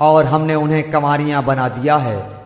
और हमने उन्हें कमारियाँ बना दिया है।